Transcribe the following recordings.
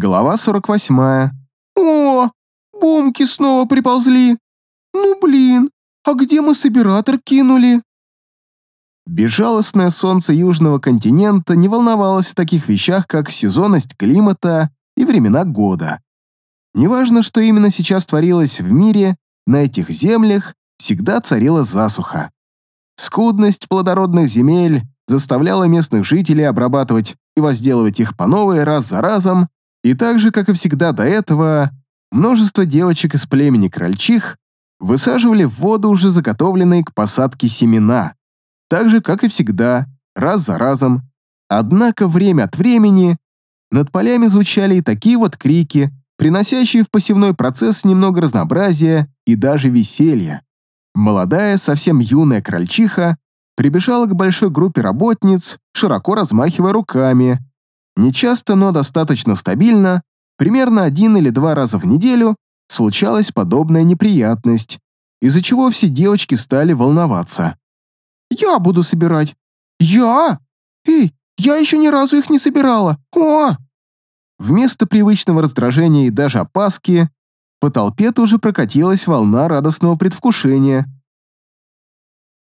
Глава 48. «О, бомки снова приползли! Ну блин, а где мы собиратор кинули?» Безжалостное солнце южного континента не волновалось о таких вещах, как сезонность климата и времена года. Неважно, что именно сейчас творилось в мире, на этих землях всегда царила засуха. Скудность плодородных земель заставляла местных жителей обрабатывать и возделывать их по новой раз за разом, и так же, как и всегда до этого, множество девочек из племени крольчих высаживали в воду уже заготовленные к посадке семена, так же, как и всегда, раз за разом. Однако время от времени над полями звучали и такие вот крики, приносящие в посевной процесс немного разнообразия и даже веселья. Молодая, совсем юная крольчиха прибежала к большой группе работниц, широко размахивая руками. Нечасто, но достаточно стабильно, примерно один или два раза в неделю, случалась подобная неприятность, из-за чего все девочки стали волноваться. «Я буду собирать!» «Я? Эй, я еще ни разу их не собирала! О!» Вместо привычного раздражения и даже опаски по толпе тоже прокатилась волна радостного предвкушения.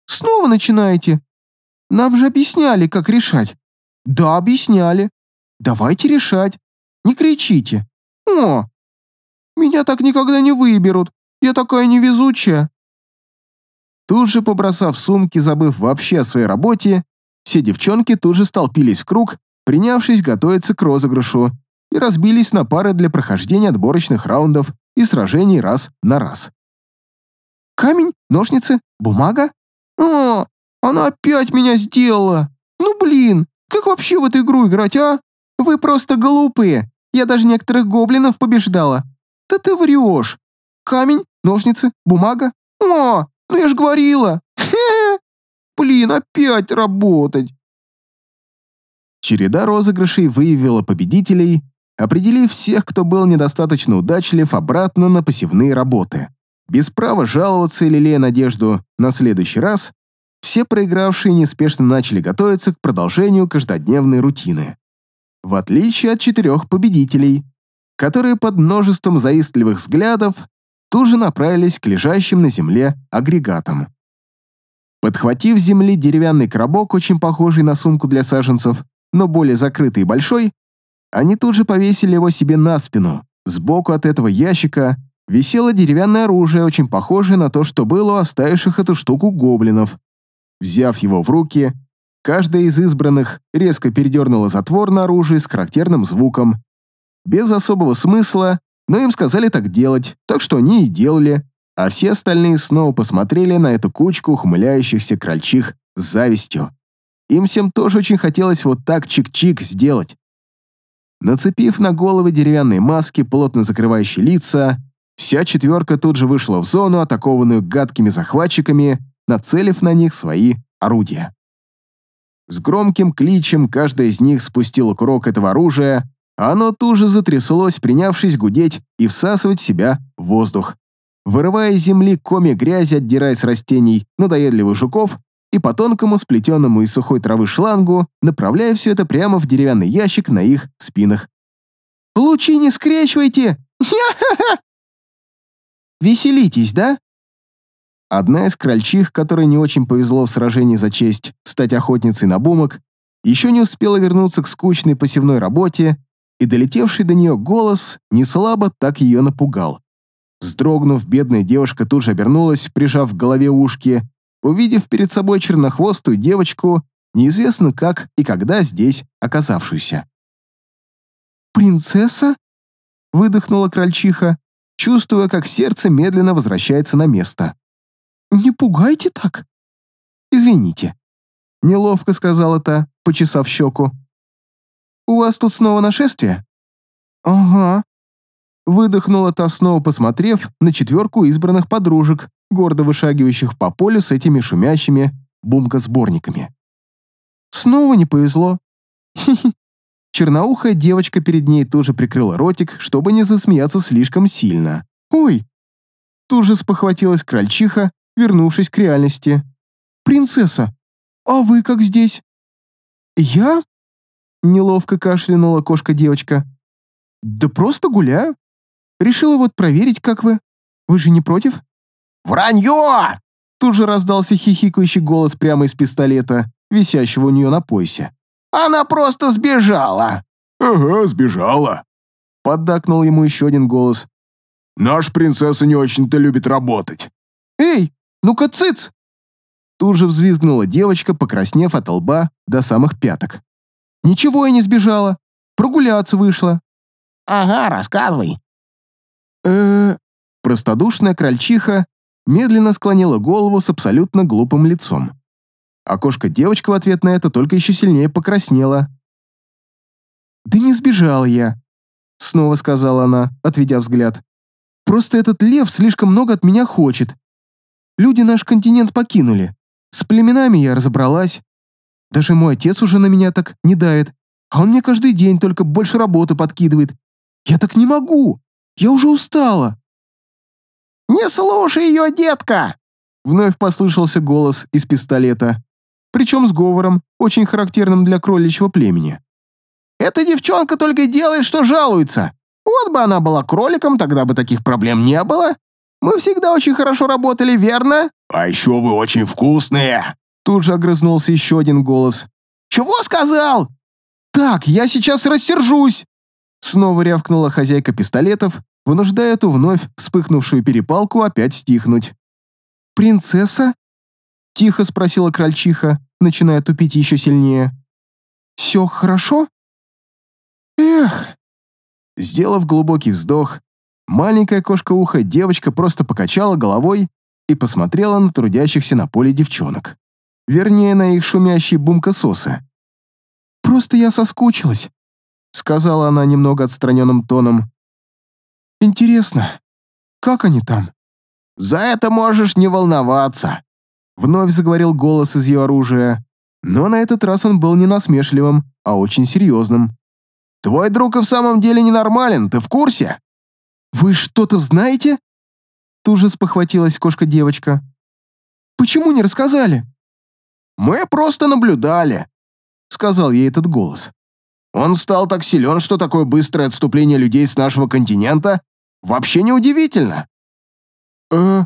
«Снова начинаете? Нам же объясняли, как решать». «Да, объясняли. Давайте решать. Не кричите. О, меня так никогда не выберут. Я такая невезучая». Тут же, побросав сумки, забыв вообще о своей работе, все девчонки тут же столпились в круг, принявшись готовиться к розыгрышу, и разбились на пары для прохождения отборочных раундов и сражений раз на раз. «Камень, ножницы, бумага? О, она опять меня сделала! Ну блин, как вообще в эту игру играть, а? Вы просто глупые! Я даже некоторых гоблинов побеждала. Да ты врешь! Камень, ножницы, бумага? О, ну я ж говорила! Хе-хе! Блин, опять работать!» Череда розыгрышей выявила победителей, определив всех, кто был недостаточно удачлив, обратно на посевные работы. Без права жаловаться или лея надежду на следующий раз, все проигравшие неспешно начали готовиться к продолжению каждодневной рутины. В отличие от четырех победителей, которые под множеством завистливых взглядов тут же направились к лежащим на земле агрегатам. Подхватив с земли деревянный коробок, очень похожий на сумку для саженцев, но более закрытый и большой, они тут же повесили его себе на спину. Сбоку от этого ящика висело деревянное оружие, очень похожее на то, что было у оставивших эту штуку гоблинов. Взяв его в руки, каждая из избранных резко передернула затвор на оружие с характерным звуком. Без особого смысла, но им сказали так делать, так что они и делали, а все остальные снова посмотрели на эту кучку ухмыляющихся крольчих с завистью. Им всем тоже очень хотелось вот так чик-чик сделать. Нацепив на головы деревянные маски, плотно закрывающие лица, вся четверка тут же вышла в зону, атакованную гадкими захватчиками, нацелив на них свои орудия. С громким кличем каждая из них спустила курок этого оружия, а оно тут же затряслось, принявшись гудеть и всасывать в себя воздух. Вырывая из земли коми грязи, отдирая с растений надоедливых жуков, и по тонкому, сплетенному из сухой травы шлангу, направляя все это прямо в деревянный ящик на их спинах. «Лучи не скрещивайте! Веселитесь, да?» Одна из крольчих, которой не очень повезло в сражении за честь стать охотницей на бумок, еще не успела вернуться к скучной посевной работе, и долетевший до нее голос не слабо так ее напугал. Вздрогнув, бедная девушка тут же обернулась, прижав к голове ушки, увидев перед собой чернохвостую девочку, неизвестно как и когда здесь оказавшуюся. «Принцесса?» — выдохнула крольчиха, чувствуя, как сердце медленно возвращается на место. «Не пугайте так!» «Извините», — неловко сказала та, почесав щеку. «У вас тут снова нашествие?» «Ага», — выдохнула та снова, посмотрев на четверку избранных подружек, гордо вышагивающих по полю с этими шумящими бумка-сборниками. Снова не повезло. Хи-хи. Черноухая девочка перед ней тоже прикрыла ротик, чтобы не засмеяться слишком сильно. «Ой!» Тут же спохватилась крольчиха, вернувшись к реальности. «Принцесса, а вы как здесь?» «Я?» Неловко кашлянула кошка-девочка. Да просто гуляю. Решила вот проверить, как вы. Вы же не против? Вранье! Тут же раздался хихикающий голос прямо из пистолета, висящего у нее на поясе. Она просто сбежала. Ага, сбежала. Поддакнул ему еще один голос. Наш принцесса не очень-то любит работать. Эй, ну-ка цыц! Тут же взвизгнула девочка, покраснев от лба до самых пяток. Ничего я не сбежала. Прогуляться вышла. Ага, рассказывай. э Простодушная крольчиха медленно склонила голову с абсолютно глупым лицом. Окошко-девочка в ответ на это только еще сильнее покраснела. «Да не сбежала я», — снова сказала она, отведя взгляд. «Просто этот лев слишком много от меня хочет. Люди наш континент покинули. С племенами я разобралась. Даже мой отец уже на меня так не давит, а он мне каждый день только больше работы подкидывает. Я так не могу. Я уже устала. «Не слушай ее, детка!» Вновь послышался голос из пистолета, причем с говором, очень характерным для кроличьего племени. «Эта девчонка только делает, что жалуется. Вот бы она была кроликом, тогда бы таких проблем не было. Мы всегда очень хорошо работали, верно?» «А еще вы очень вкусные!» Тут же огрызнулся еще один голос. «Чего сказал?» «Так, я сейчас рассержусь!» Снова рявкнула хозяйка пистолетов, вынуждая эту вновь вспыхнувшую перепалку опять стихнуть. «Принцесса?» — тихо спросила крольчиха, начиная тупить еще сильнее. «Все хорошо?» «Эх!» Сделав глубокий вздох, маленькая кошка-ухо девочка просто покачала головой и посмотрела на трудящихся на поле девчонок. Вернее, на их шумящие бумкососы. «Просто я соскучилась», — сказала она немного отстраненным тоном. «Интересно, как они там?» «За это можешь не волноваться», — вновь заговорил голос из ее оружия, но на этот раз он был не насмешливым, а очень серьезным. «Твой друг и в самом деле ненормален, ты в курсе?» «Вы что-то знаете?» Тут же спохватилась кошка-девочка. «Почему не рассказали?» «Мы просто наблюдали», — сказал ей этот голос. «Он стал так силен, что такое быстрое отступление людей с нашего континента вообще неудивительно». «Э...»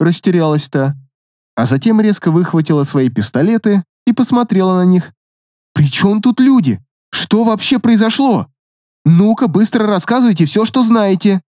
Растерялась та, а затем резко выхватила свои пистолеты и посмотрела на них. «При чем тут люди? Что вообще произошло? Ну-ка, быстро рассказывайте все, что знаете».